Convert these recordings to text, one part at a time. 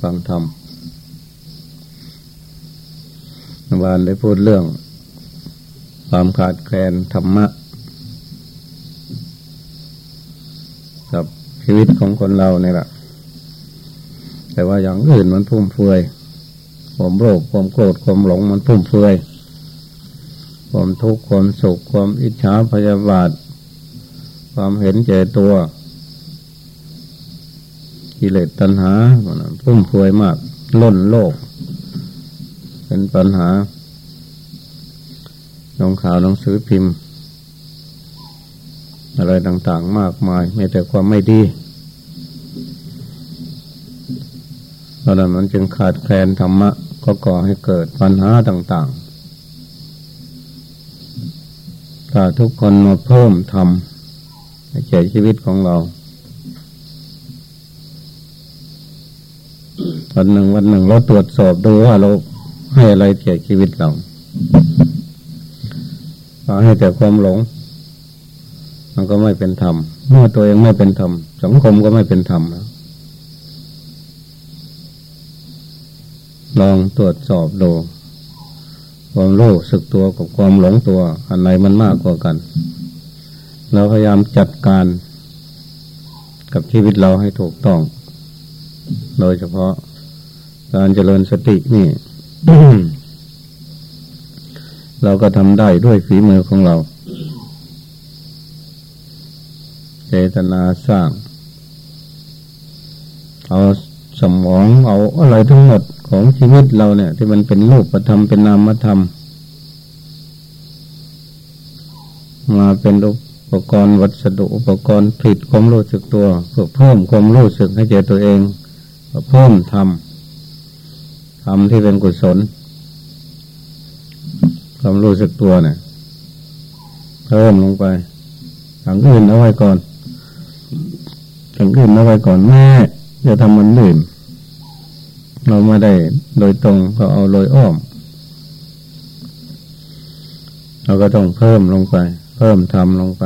ฟังธรรมวานได้พูดเรื่อง ความขาดแคลนธรรมะ กับชีวิตของคนเราเนี่ยแหละ แต่ว่าอย่างอื่นมันพุ่มเฟือยความโลภความโกรธความหลงมันพุ่มเฟือยความทุกข์ความสุขความอิจฉาพยาบาท ความเห็นแก่ตัว กิเลสตัณหาพุ่มเฟือยมาก ล้นโลก เป็นปัญหาลงข่าวหนังสือพิมพ์ อะไรต่างๆ มากมายไม่แต่ความไม่ดีเพราะนั้นมันจึงขาดแคลนธรรมะ ก็ก่อให้เกิดปัญหาต่าง ๆ ถ้าทุกคนมาเพิ่มทำให้แก่ชีวิตของเรา วันหนึ่งวันหนึ่งเราตรวจสอบดูว่าเราให้อะไรแก่ชีวิตเราให้แต่ความหลง มันก็ไม่เป็นธรรมเมื่อตัวเองไม่เป็นธรรมสังคมก็ไม่เป็นธรรมแล้วลองตรวจสอบดูความรู้สึกตัวกับความหลงตัวอันไหนมันมากกว่ากัน เราพยายามจัดการกับชีวิตเราให้ถูกต้อง โดยเฉพาะการเจริญสตินี่ เราก็ทำได้ด้วยฝีมือของเรา เจตนาสร้าง เอาสมองเอาอะไรทั้งหมดของชีวิตเราเนี่ย ที่มันเป็นรูปธรรมเป็นนามธรรม มาเป็นอุปกรณ์วัสดุอุปกรณ์ผลิตความรู้สึกตัว เพื่อเพิ่มความรู้สึกให้เจตัวเอง เพิ่มทำทำที่เป็นกุศลความรู้สึกตัวเนี่ยเพิ่มลงไปถังอื่นเอาไว้ก่อนถังอื่นเอาไว้ก่อนแม่จะทำมันอื่น เราไม่ได้โดยตรงก็เอาโดยอ้อม เราก็ต้องเพิ่มลงไป เพิ่มทำลงไป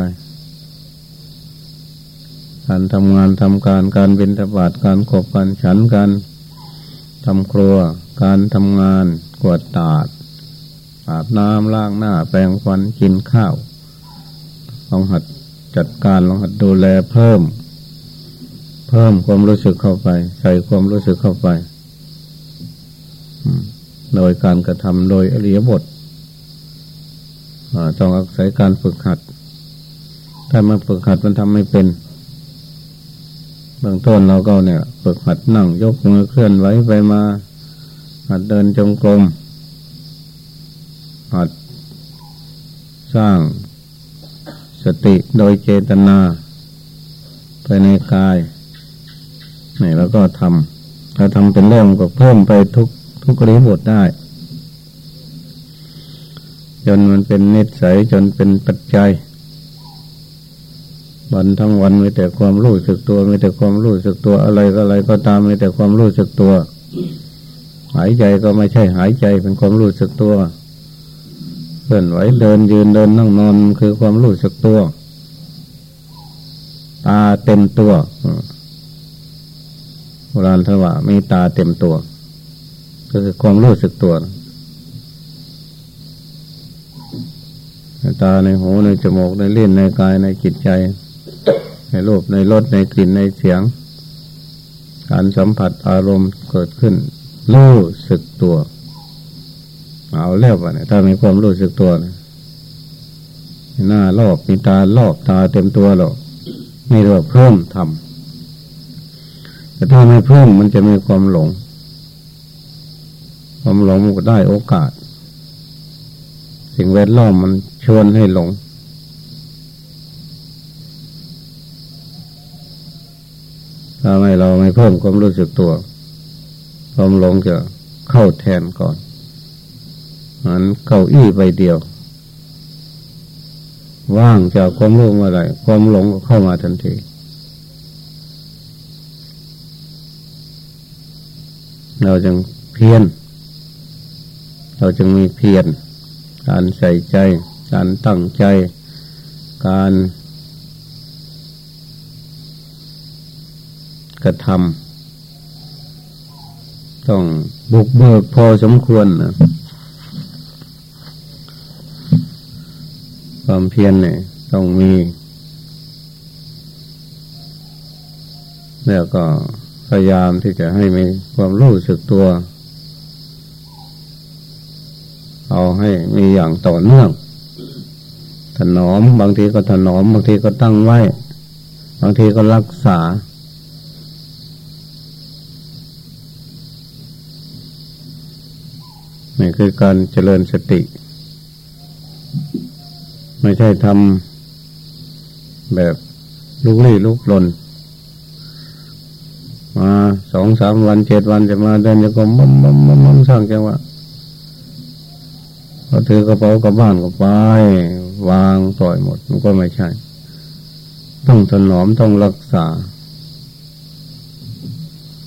การทำงานทำการการเป็นตบาดการขบการฉันการทำครัว การทำงานกวดตาดอาบน้ำล้างหน้า แปรงฟันกินข้าวลองหัดจัดการลองหัดดูแลเพิ่ม เพิ่มความรู้สึกเข้าไป ใส่ความรู้สึกเข้าไปโดยการกระทำโดยอริยบทต้องอาศัยการฝึกหัด ถ้ามันฝึกหัดมันทำไม่เป็น เบื้องต้นเราก็เนี่ยฝึกหัดนั่งยกมือเคลื่อนไหวไปมา หัดเดินจงกรมหัดสร้างสติโดยเจตนาภายในกายนี่แล้วก็ทำถ้าทำเป็นเรื่องก็เพิ่มไปทุกทุกริบทได้ จนมันเป็นนิสัยจนเป็นปัจจัย วันทั้งวันมีแต่ความรู้สึกตัว มีแต่ความรู้สึกตัวอะไรก็อะไรก็ตามมีแต่ความรู้สึกตัว หายใจก็ไม่ใช่หายใจเป็นความรู้สึกตัวเคลื่อนไหวเดินยืนเดินนั่งนอนคือความรู้สึกตัว ตาเต็มตัวโบราณท่านว่ามีตาเต็มตัว ก็คือความรู้สึกตัวตาในหูในจมูกในเล่นในกายในจิตใจ ในรูปในรสในกลิ่นในเสียง การสัมผัสอารมณ์เกิดขึ้น รู้สึกตัว เอาแล้ววะเนี่ยถ้ามีความรู้สึกตัวนะหน้าลอกมีตาลอกตาเต็มตัวหรอกนี่เรียกว่าเพิ่มทำแต่ถ้าไม่เพิ่มมันจะมีความหลง ความหลงมันก็ได้โอกาส สิ่งแวดล้อมมันชวนให้หลง ถ้าไม่เราไม่เพิ่มความรู้สึกตัวความหลงจะเข้าแทนก่อนมันเก้าอี้ใบเดียว ว่างจากความรู้อะไรความหลงก็เข้ามาทันทีเราจึงเพียรเราจึงมีเพียรการใส่ใจ การตั้งใจ การ กระทำต้องบุกเบิกพอสมควรนะความเพียรเนี่ยต้องมี แล้วก็พยายามที่จะให้มีความรู้สึกตัว เอาให้มีอย่างต่อเนื่อง ถนอม บางทีก็ถนอม บางทีก็ตั้งไว้ บางทีก็รักษา นี่คือการเจริญสติ ไม่ใช่ทำแบบลุกลี้ลุกลน มาสองสามวันเจ็ดวันจะมาเดินจะก็มั่มมั่มมั่มมั่มสร้างจังหวะพอถือกระเป๋ากับบ้านก็ไป วางปล่อยหมด มันก็ไม่ใช่ ต้องถนอมต้องรักษา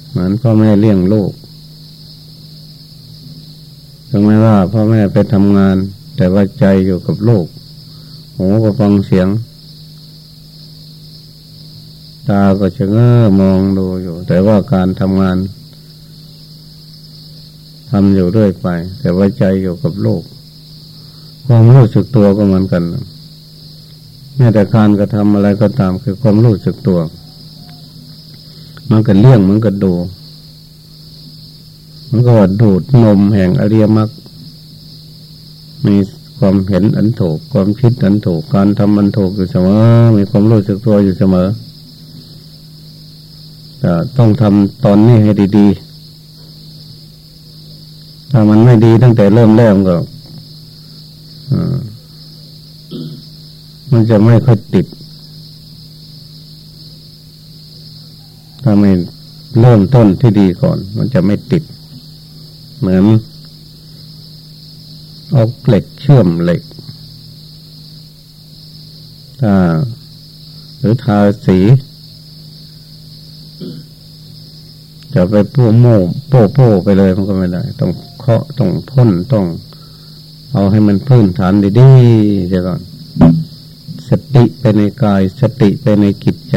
เหมือนพ่อแม่เลี้ยงลูก ถึงแม้ว่าพ่อแม่ไปทำงาน แต่ว่าใจอยู่กับโลก หูก็ฟังเสียง ตาก็จะเง้อมองดูอยู่ แต่ว่าการทำงานทำอยู่เรื่อยไป แต่ว่าใจอยู่กับโลก ความรู้สึกตัวก็เหมือนกันแม้แต่การกระทำอะไรก็ตามคือความรู้สึกตัว มันก็เลี่ยงมันก็ดู มันก็ดูดนมแห่งอริยมรรคมีความเห็นอันถูกความคิดอันถูกการทำอันถูกอยู่เสมอ มีความรู้สึกตัวอยู่เสมอแต่ต้องทำตอนนี้ให้ดีๆ ถ้ามันไม่ดีตั้งแต่เริ่มแรกก็มันจะไม่ค่อยติด ถ้าไม่เริ่มต้นที่ดีก่อน มันจะไม่ติด เหมือนออกเหล็กเชื่อมเหล็กถ้าหรือทาสี จะไปปู้โม่โป้โป้ไปเลยมันก็ไม่ได้ ต้องเคาะต้องพ่นต้องเอาให้มันพื้นฐานดีๆเดี๋ยวก่อนสติไปในกายสติไปในจิตใจ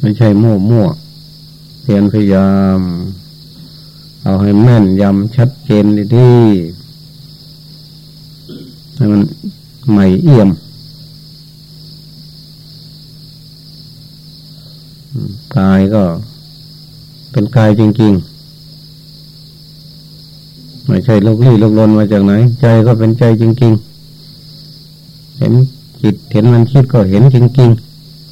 ไม่ใช่โม่มั่ว พียรพยายาม เอาให้แม่นยำชัดเจนดีๆให้มันใหม่เอี่ยมกายก็เป็นกายจริงๆ ไม่ใช่ลูกลี้ลูกลนมาจากไหน ใจก็เป็นใจจริงๆ เห็นจิตเห็นมันคิดก็เห็นจริง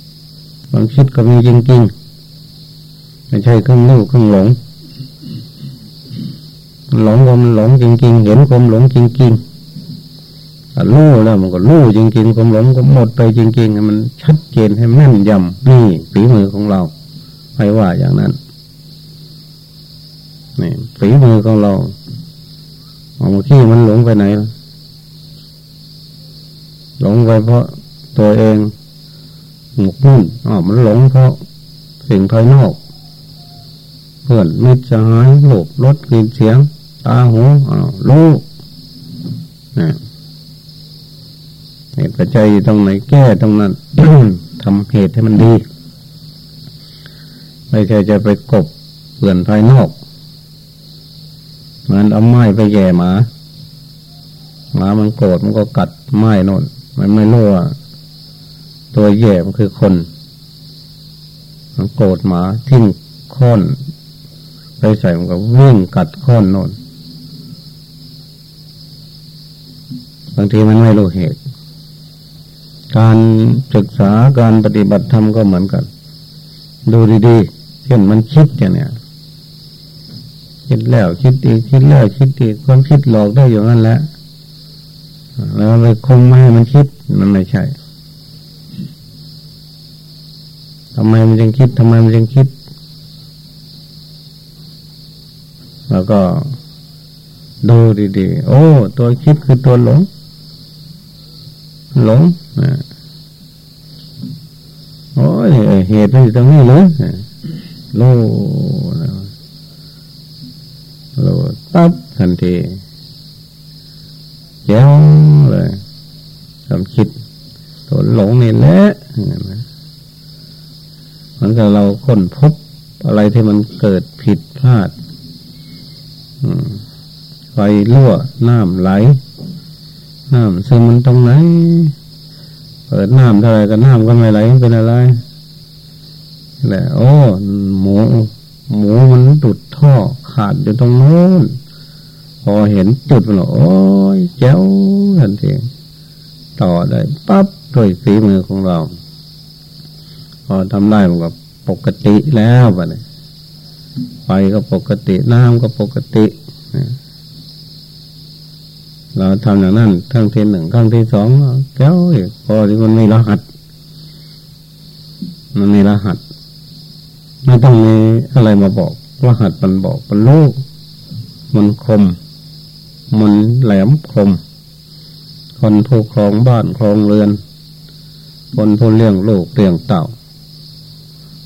ๆ ความคิดก็มีจริงๆ ไม่ใช่เครื่องรู้เครื่งหลง หลงก็มันหลงจริงๆ เห็นความหลงจริงๆรู้แล้วมันก็รู้จริงๆความหลงก็หมดไปจริงๆมันชัดเจนให้แม่นยำนี่ฝีมือของเราไม่ว่าอย่างนั้นนี่ฝีมือของเราเอามื่อกี้มันหลงไปไหนหลงไปเพราะตัวเองหมกมุ่นอ๋อมันหลงเพราะสิ่งภายนอก เพื่อนมิตรสหายโลกรถกลิ่นเสียง ตาหูอ้าวรู้นี่ยเหตุปัจจัยตรงไหนแก้ตรงนั้นทำเหตุให้มันดี ไม่ใช่จะไปกบเปื่อนภายนอกมันเอาไม้ไปแย่หมาหมามันโกรธมันก็กัดไม้นนมันไม่รู้ว่าตัวแย่มันคือคน มันโกรธหมาทิ้งค้อน ไปใส่มันก็วิ่งกัดค้อนโน่นบางทีมันไม่รู้เหตุ การศึกษาการปฏิบัติธรรมก็เหมือนกัน ดูดีๆ เช่นมันคิดอย่างเนี้ยคิดแล้วคิดอีกคิดแล้วคิดอีกคนคิดหลอกได้อยู่นั่นแหละแล้วไปคงไม่ให้มันคิดมันไม่ใช่ทำไมมันยังคิดทำไมมันยังคิด แล้วก็ดูดีๆ โอ้ ตัวคิดคือตัวหลง หลงโอ้ยเหตุมันอยู่ตรงนี้เลยโลโลปั๊บทันทีแจ้วเลยความคิดตัวหลงนี่แหละมันก็เราค้นพบอะไรที่มันเกิดผิดพลาด ไฟรั่วน้ำไหล น้ำซึมมันตรงไหนเปิดน้ำเท่าไรก็น้ำก็ไม่ไหลเป็นอะไรแหละโอ้หมู หมูมันดุดท่อขาดอยู่ตรงโน้น พอเห็นจุดมันโอ้ยเจ้าทันทีต่อได้ปั๊บด้วยฝีมือของเรา พอทำได้มันก็ปกติแล้วบะเนี่ย ไฟก็ปกติ น้ำก็ปกติเราทำอย่างนั้นครั้งที่หนึ่งครั้งที่สองแก้วพอที่มันมีรหัส มันมีรหัส ไม่ต้องมีอะไรมาบอก รหัสมันบอกมันรู้มันคม มันแหลมคม คนผู้ครองบ้านครองเรือน คนผู้เลี้ยงลูกเลี้ยงเต่า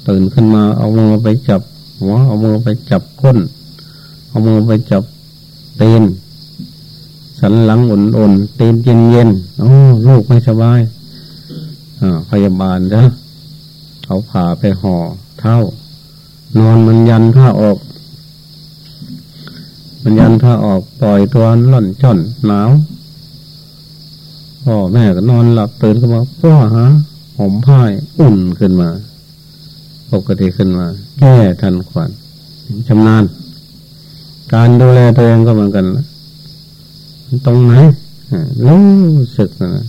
ตื่นขึ้นมาเอามือไปจับ หัว เอามือไปจับก้น เอามือไปจับเตีนสันหลังอุ่นๆตีนเย็นเย็นโอ้ลูกไม่สบายอ่าพยาบาลนะเขาผ่าไปห่อเท้านอนมันยันผ้าออก มันยันผ้าออกปล่อยตัวล่อนจ่อนหนาวพ่อแม่ก็นอนหลับตื่นขึ้นมาพ่อฮะผมผ้าอุ่นขึ้นมา ปกติขึ้นมา แก้ทันควันชำนาญ การดูแลตัวเองก็เหมือนกันนะตรงไหนรู้สึกนะ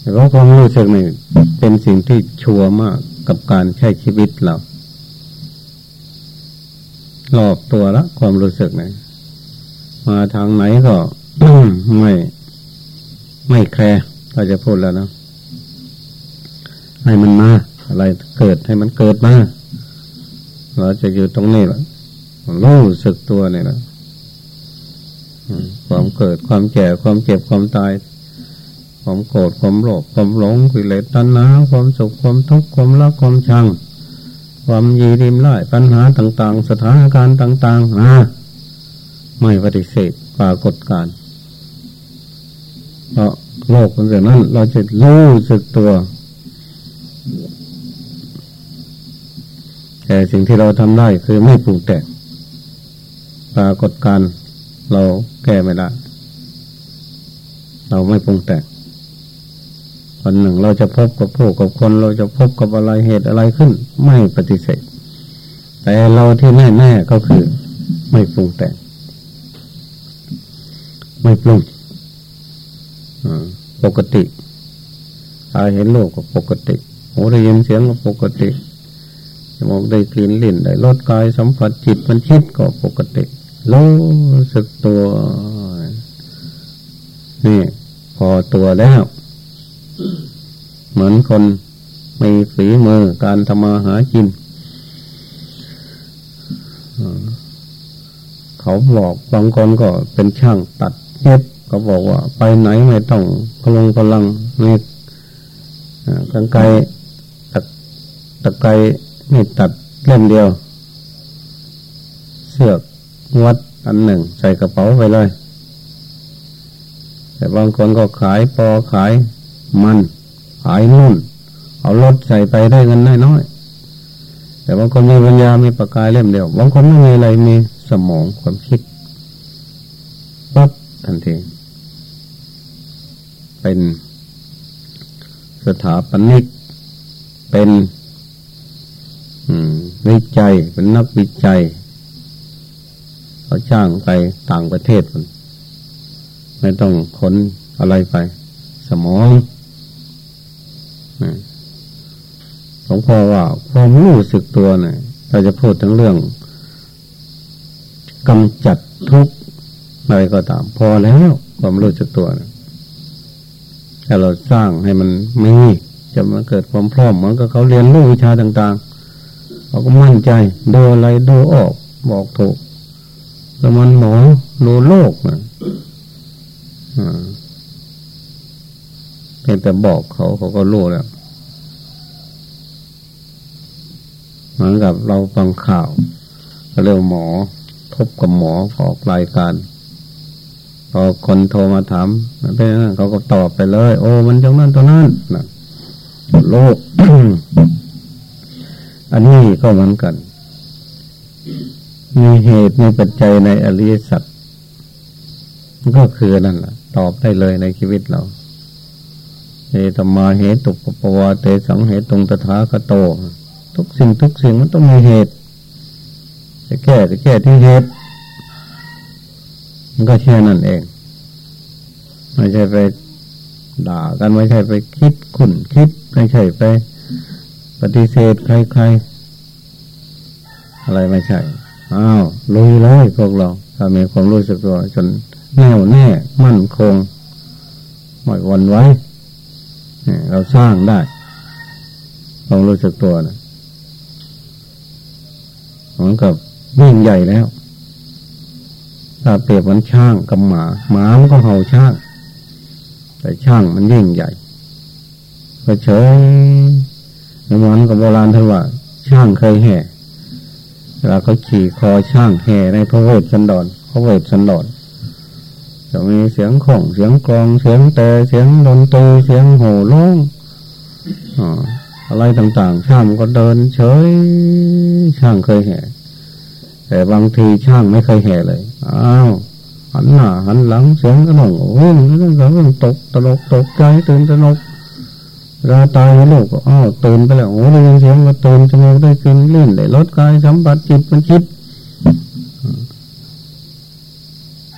แต่ว่าความรู้สึกนี่เป็นสิ่งที่ชัวร์มากกับการใช้ชีวิตเรารอบตัวละ ความรู้สึกนี่มาทางไหนก็ไม่ไม่แคร์เราจะพูดแล้วนะให้มันมาอะไรเกิดให้มันเกิดมา เราจะอยู่ตรงนี้แหละรู้สึกตัวเนี่แหละความเกิดความแก่ความเจ็บความตาย ความโกรธความโลภความหลงกิเลสตัณหาความสุขความทุกข์ความรักความชัง ความยีริมไล่ปัญหาต่าง ๆ สถานการณ์ต่างๆนะไม่ปฏิเสธปรากฏการเพราะโลกเป็นแบบนั้น เราจะรู้สึกตัว แต่สิ่งที่เราทำได้คือไม่ปรุงแต่งปรากฏการเราแก้ไม่ได้เราไม่ปรุงแต่งวันหนึ่งเราจะพบกับผู้กับคน เราจะพบกับอะไรเหตุอะไรขึ้น ไม่ปฏิเสธ แต่เราที่แน่แน่ก็คือ ไม่ปรุงแต่งไม่ปรุงปกติตาเห็นโลกก็ปกติหูได้ยินเสียงก็ปกติ จมูกได้กลิ่นลิ้นได้รสกายสัมผัสจิตมันคิดก็ปกติรู้สึกตัว นี่ พอตัวแล้ว เหมือนคนมีฝีมือการทำมาหากิน เขาบอกบางคนก็เป็นช่างตัดเย็บก็บอกว่า ไปไหนไม่ต้องพลงพลังนี่กันไกตัดตะไก นี่ตัดเล่มเดียว เสือกวัดอันหนึ่ง ใส่กระเป๋าไปเลย แต่บางคนก็ขายปอขายมัน ขายนู่น เอารถใส่ไปได้เงินน้อยๆแต่บางคนมีปัญญามีประกายเล่มเดียว บางคนไม่มีอะไรมีสมองความคิดปั๊บทันที เป็นสถาปนิกเป็น วิจัยเป็นนักวิจัยเขาจ้างไปต่างประเทศไม่ต้องขนอะไรไป สมองหลวงพ่อว่าความรู้สึกตัวเนี่ยเราจะพูดถึงเรื่องกำจัดทุกข์อะไรก็ตาม พอแล้วความรู้สึกตัวนี่ยถ้าเราสร้างให้มันมีจะมาเกิดความพร้อมเหมือนกับเขาเรียนรู้วิชาต่าง ๆ เขาก็มั่นใจดูอะไรดูออกบอกถูกแล้วมันหมอรู้โลกนะอ่าพียงแต่บอกเขาเขาก็รู้แล้วเหมือนกับเราฟังข่าวเรื่องหมอพบกับหมอออกรายการพอคนโทรมาถามเป็นนั่นเขาก็ตอบไปเลย โอ้มันจังนั้นตัวนั้นนะโลก อันนี้ก็เหมือนกัน มีเหตุมีปัจจัยในอริยสัจก็คือนั่นแหละตอบได้เลยในชีวิตเราเหตุมาเหตุตุปปวาเตสังเหตุตรงตถาคโต ทุกสิ่งทุกสิ่งมันต้องมีเหตุ จะแก้จะแก้ที่เหตุ มันก็แค่นั่นเอง ไม่ใช่ไปด่ากันไม่ใช่ไปคิดขุนคิดไม่ใช่ไป ปฏิเสธใครๆ อะไรไม่ใช่ อ้าวลุยเลยพวกเรา ถ้ามีความรู้สึกตัวจนแน่วแน่ มั่นคงไม่วันไหวเราสร้างได้ความรู้สึกตัวนะเหมือนกับวิ่งใหญ่แล้ว ถ้าเปรียบมันช่างกับหมา หมามันก็เห่าช่าง แต่ช่างมันยิ่งใหญ่ก็เฉย เหมือนกับโบราณท่านว่า ช่างเคยแห่เวลาเขาขี่คอช่างแห่ในพระเวทสันดรพระเวทสันดรจะมีเสียงของเสียงกลองเสียงแต่เสียงดนตรีเสียงโห่ร้องอะไรต่างๆ ช่างก็เดินเฉย ช่างเคยแห่ แต่บางทีช่างไม่เคยแห่เลยอ้าวหันหน้าหันหลังเสียงก็หน่งวิ่งเรื่องเรื่องตกตลกตกใจตื่นตระหนก เราตายโลกก็อ้าวตื่นไปแล้วโอ้ได้ยินเสียงก็ตื่นจมูกได้กลิ่นลิ้นได้รสกายสัมผัสจิตมันคิด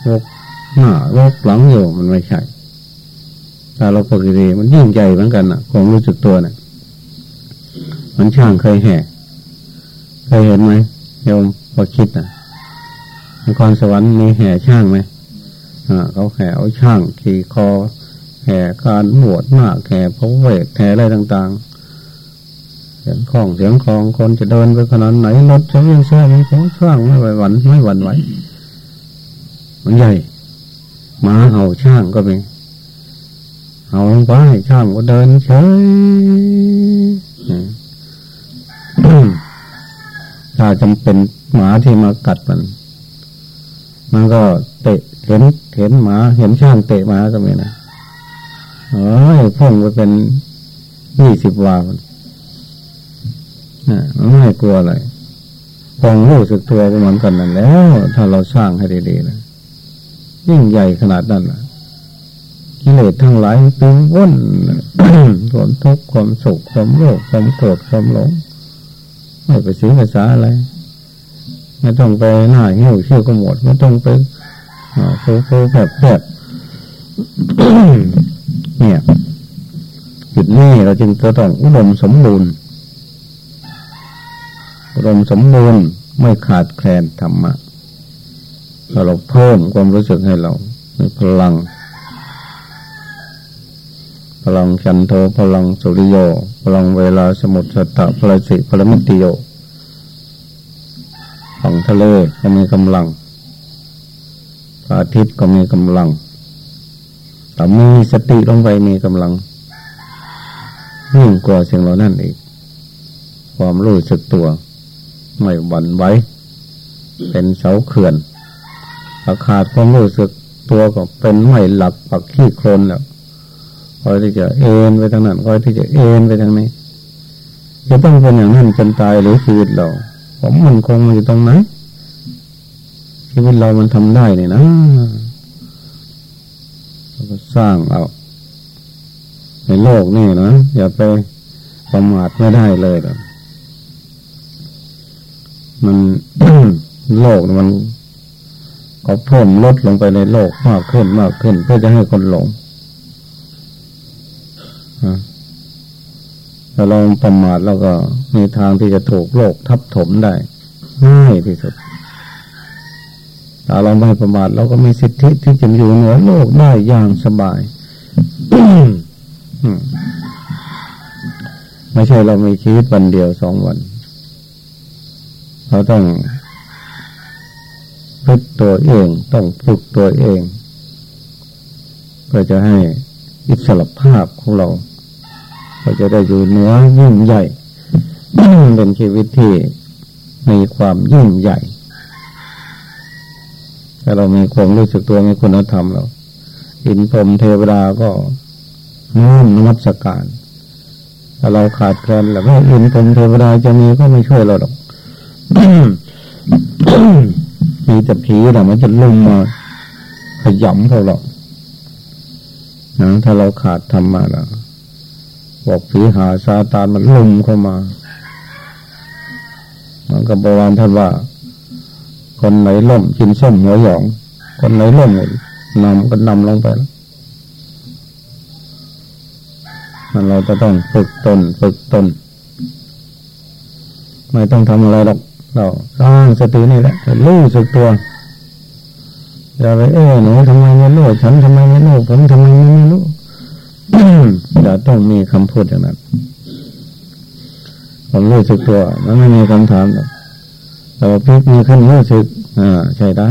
วกหน้าวกหลังอยู่มันไม่ใช่ถ้าเราปกติมันยิ่งใหญ่เหมือนกันนะความรู้สึกตัวเนะ่ยมันช่างเคยแห่เคยเห็นไหมโยมพอคิดนะนครสวรรค์มีแห่ช่างไหมอ่าเขาแห่เอาช่างขี่คอ ห่การบวชหน้าแห่พระเวทแห่อะไรต่าง ๆ เสียงคล้องเสียงคลองคนจะเดินไปขนาดไหนรถจะวิ่งแซ่ไม่ของช่างไม่ไหวหวันไม่หวั่นไหวมันใหญ่หมาเห่าช่างก็มีเห่าลงไปช่างก็เดินเฉยถ้าจำเป็นหมาที่มากัดมัน มันก็เตะเห็นเห็นหมาเห็นช่างเตะหมาก็มีนะ เอ้ยพุ่งไปเป็นยี่สิบวามันนะมันไม่กลัวอะไรคงรู้สึกตัวก็เหมือนกันนั่นแล้ว ถ้าเราสร้างให้ดีๆนะยิ่งใหญ่ขนาดนั้นนะกิเลสทั้งหลายเป็นว่นความทุกข์ความสุขความโลภความโกรธความหลงไม่ไปสีภาษาอะไรไม่ต้องไปหน้าหี้วเชี่ยวก็หมดไม่ต้องไปโซ่โซ่แบบแบบ เนี่ยจุดนี้เราจึงจะต้องอุดมสมบูรณ์อุดมสมบูรณ์ไม่ขาดแคลนธรรมะเราเพิ่มความรู้สึกให้เรามีพลัง พลังชันโทพลังสุริโย พลังเวลาสมุทรสตะพลสิพลมิติโยฝั่งทะเลก็มีกำลังอาทิตย์ก็มีกำลัง มีสติลงไปมีกำลังยิ่งกว่าสิ่งเหล่านั้นอีก ความรู้สึกตัว ไม่หวั่นไหวเป็นเสาเขื่อนถ้าขาดความรู้สึกตัวก็เป็นไม่หลับปักขี้โคลนแล้วคอยที่จะเอ็นไปทางนั้นคอยที่จะเอ็นไปทางนี้จะต้องเป็นอย่างนั้นจนตายหรือชีวิตเราผมมันคงอยู่ตรงไหนชีวิตเรามันทำได้เนี่ยนะ ก็สร้างเอาในโลกนี่นะอย่าไปประมาทไม่ได้เลยมันโลกมัน ก็เพิ่มลดลงไปในโลกมากขึ้นมากขึ้น เพื่อจะให้คนหลงถ้าเราประมาทแล้วก็มีทางที่จะถูกโลกทับถมได้ง่ายที่สุด ถ้าเราไม่ประมาทเราก็มีสิทธิที่จะอยู่เหนือโลกได้อย่างสบายไม่ใช่เรามีชีวิตวันเดียวสองวัน เราต้องฝึกตัวเอง ต้องฝึกตัวเองเพื่อจะให้อิสระภาพของเราเราจะได้อยู่เหนือยิ่งใหญ่เป็นชีวิตที่มีความยิ่งใหญ่ ถ้าเรามีความรู้สึกตัวมีคุณธรรมเราอินพรมเทวดาก็น้อมนมัสการถ้าเราขาดแคลนแล้วก็อินพรมเทวดาจะมีก็ไม่ช่วยเราหรอกมีแต่ผีแต่มันจะลุ่มมาขยำเขาหรอกนะถ้าเราขาดธรรมะแล้วบอกผีหาซาตานมันลุ่มเข้ามามันก็บอกวันท่านว่า คนไหนล่มกินส้มหัวหยอง คนไหนล่มนำก็นำลงไปแล้วมันเราจะต้องฝึกตนฝึกตน ไม่ต้องทำอะไรหรอกเราสร้างสตินี่แหละรู้สึกตัวอย่าไปเออหนูทำไมไม่รู้ฉันทำไมไม่รู้ผมทำไมไม่รู้อย่าต้องมีคำพูดอย่างนั้นผมรู้สึกตัวมันไม่มีคำถามหรอก แต่ว่าพิกมีขึ้นรู้สึกอ่าใช่ได้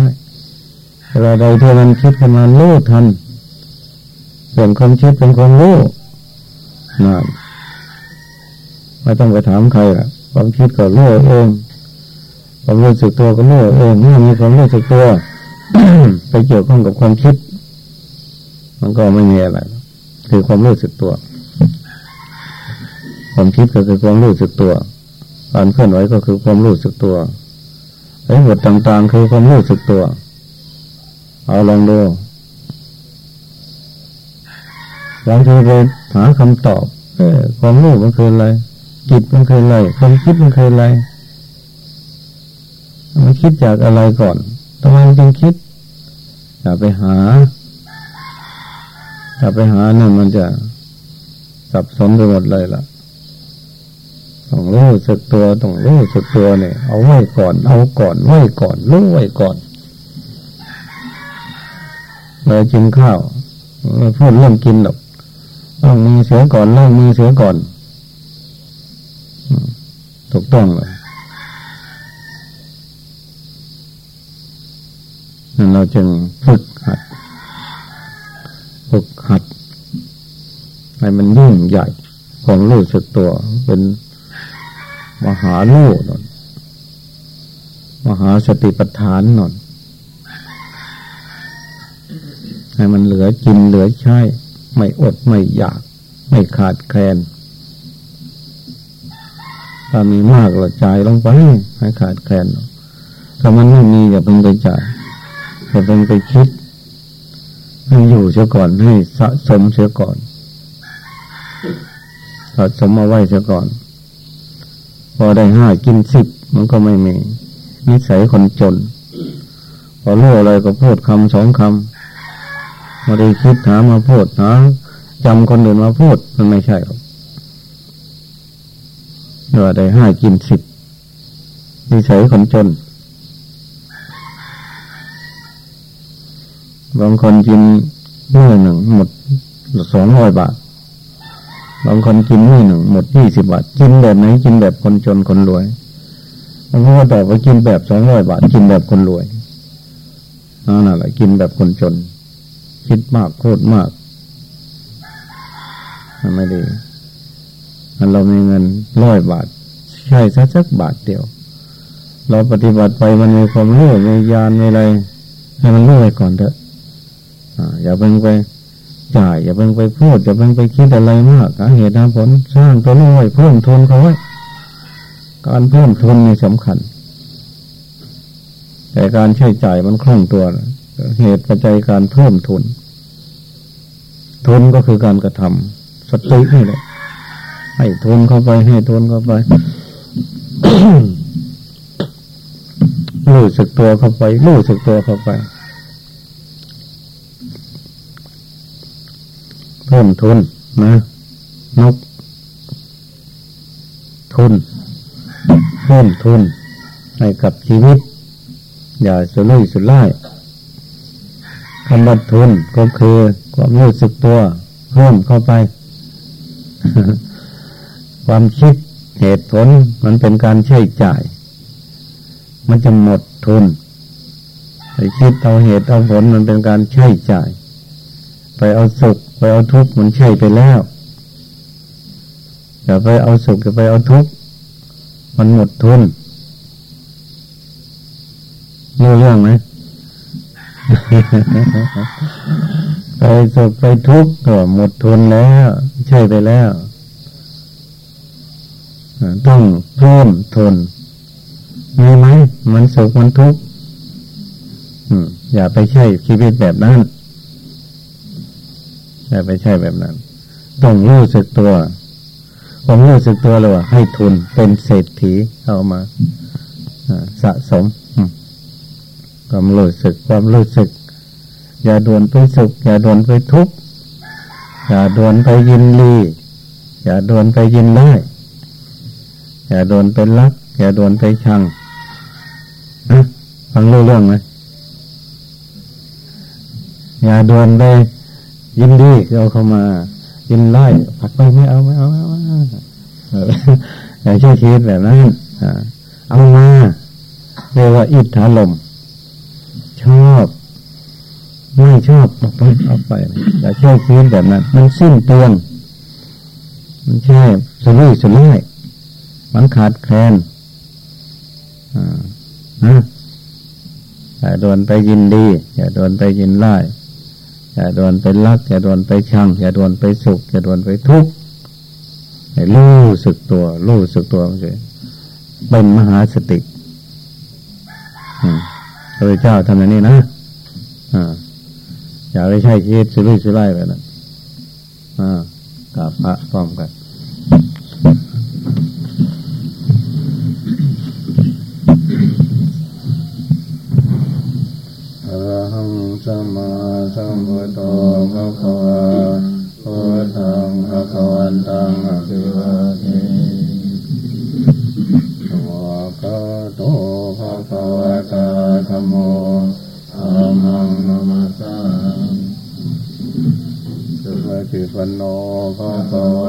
เวลาใดที่มันคิดขึ้นมารู้ทันส่วนความคิดเป็นความรู้นั่นไม่ต้องไปถามใครละความคิดก็รู้เองความรู้สึกตัวก็รู้เองเมื่อมีความรู้สึกตัวไปเกี่ยวข้องกับความคิด มันก็ไม่มีอะไรคือความรู้สึกตัว ความคิดก็คือความรู้สึกตัวการเคลื่อนไหวก็คือความรู้สึกตัว ไอ้บทต่างๆ คือความรู้สึกตัว เอาลองดูบางทีไปหาคำตอบเออความรู้มันคืออะไร จิตมันคืออะไร ความคิดมันคืออะไร มันคิดจากอะไรก่อนทำไมมันจึงคิด อย่าไปหา อย่าไปหาเนี่ยมันจะสับสนไปหมดเลยล่ะ ต้องรู้สึกตัวต้องรู้สึกตัวเนี่ย เอาไว้ก่อน เอาก่อนไว้ก่อนรู้ไว้ก่อนเลยกินข้าวพูดเรื่องกินหรอกล้างมือเสียก่อนล้างมือเสียก่อนถูกต้องเลยนั่นเราจึงฝึกหัดฝึกหัดให้มันยิ่งใหญ่ของรู้สึกตัวเป็น มหาลูนนมหาสติปัฏฐานนนให้มันเหลือกินเหลือใช้ ไม่อดไม่อยาก ไม่ขาดแคลนถ้ามีมากเราจ่ายลงไปให้ขาดแคลนถ้ามันไม่มีอย่าเพิ่งไปจ่ายอย่าเพิ่งไปคิดให้อยู่เสียก่อนให้สะสมเสียก่อนสะสมมาไว้เสียก่อน พอได้ห้ากินสิบมันก็ไม่มีนิสัยคนจน พอรู้อะไรก็พูดคำสองคำมาได้คิดหามาพูดหาจำคนอื่นมาพูดมันไม่ใช่หรอกว่าได้ห้ากินสิบนิสัยคนจน บางคนกินเมื่อหนึ่งหมดสองร้อยบาท บางคนกินมื่อหนึ่งหมดยี่สิบบาท กินแบบไหนกินแบบคนจนคนรวยบางคนก็ตอบว่ากินแบบสองร้อยบาท กินแบบคนรวยนั่นแหละกินแบบคนจน คิดมากพูดมากมันไม่ดีมันเรามีเงินร้อยบาท ใช่สักสักบาทเดียว เราปฏิบัติไปมันมีความรู้มีญาณมีอะไรให้มันรู้ไว้ก่อนเถอะอย่าเพิ่งไป จ่าย อย่าเพิ่งไปพูด อย่าเพิ่งไปคิดอะไรมากหาเหตุหาผลสร้างตัวนี้ไว้เพิ่มทุนเขาไว้การเพิ่มทุนนี่สำคัญ แต่การใช้จ่ายมันคล่องตัว เหตุปัจจัยการเพิ่มทุน ทุนก็คือการกระทำสตินี่แหละให้ทุนเข้าไปให้ทุนเข้าไปรู้สึกตัวเข้าไปรู้สึกตัวเข้าไป เพิ่มทุนนะนก ทุนเพิ่มทุนให้กับชีวิต อย่าสุรุ่ยสุร่ายคำว่าทุนก็คือความรู้สึกตัวเพิ่มเข้าไป ความคิดเหตุผลมันเป็นการใช้จ่าย มันจะหมดทุนไปคิดเอาเหตุเอาผลมันเป็นการใช้จ่าย ไปเอาสุข ไปเอาทุกข์มันใช่ไปแล้วอย่าไปเอาสุขอย่าไปเอาทุกข์มันหมดทุนรู้เรื่องไหมไปสุขไปทุกข์ก็หมดทุนแล้ว ใช่ไปแล้วต้องเพิ่มทุนมีไหมมันสุขมันทุกข์อย่าไปใช่ชีวิตแบบนั้น อย่าไปใช่แบบนั้น ต้องรู้สึกตัวผมรู้สึกตัวเลยว่า ให้ทุนเป็นเศรษฐีเอามาสะสมความรู้สึกความรู้สึก อย่าด่วนไปสุข อย่าด่วนไปทุกข์อย่าด่วนไปยินดีอย่าด่วนไปยินได้อย่าด่วนไปรัก อย่าด่วนไปชังฟังรู้เรื่องไหมอย่าด่วนไป ยินดีเอาเข้ามา ยินไล่ผักไปไม่เอาไม่เอาไม่เอาอย่าช้ชีวิตแบบนั้นเอามาเรียกว่าอิทธาลม ชอบไม่ชอบออกไปออกไปอย่าใช้ชีวิตแบบนั้น มันสิ้นเปลืองมันใช่สุรุ่ยสุร่ยมันขาดแคลนอ่านะอย่าโดนไปยินดี อย่าโดนไปยินไล่ อย่าโดนไปรัก อย่าโดนไปชัง อย่าโดนไปสุข อย่าโดนไปทุกข์ให้รู้สึกตัว รู้สึกตัวเฉยเป็นมหาสติพระเจ้าทำอย่างนี้นะอ่าอย่าไปใช้ชีวิตสุรุ่ยสุร่ายแบบนั้นอ่ากับพระพร้อมกัน สัมมาสัมพุทโธภะคะวะพุทธังภะคะวันตังอภิวาเทวะกะโตภะคะวะตาธรรมโมธรรมังนัมสาสุปฏิปันโนภะคะวะ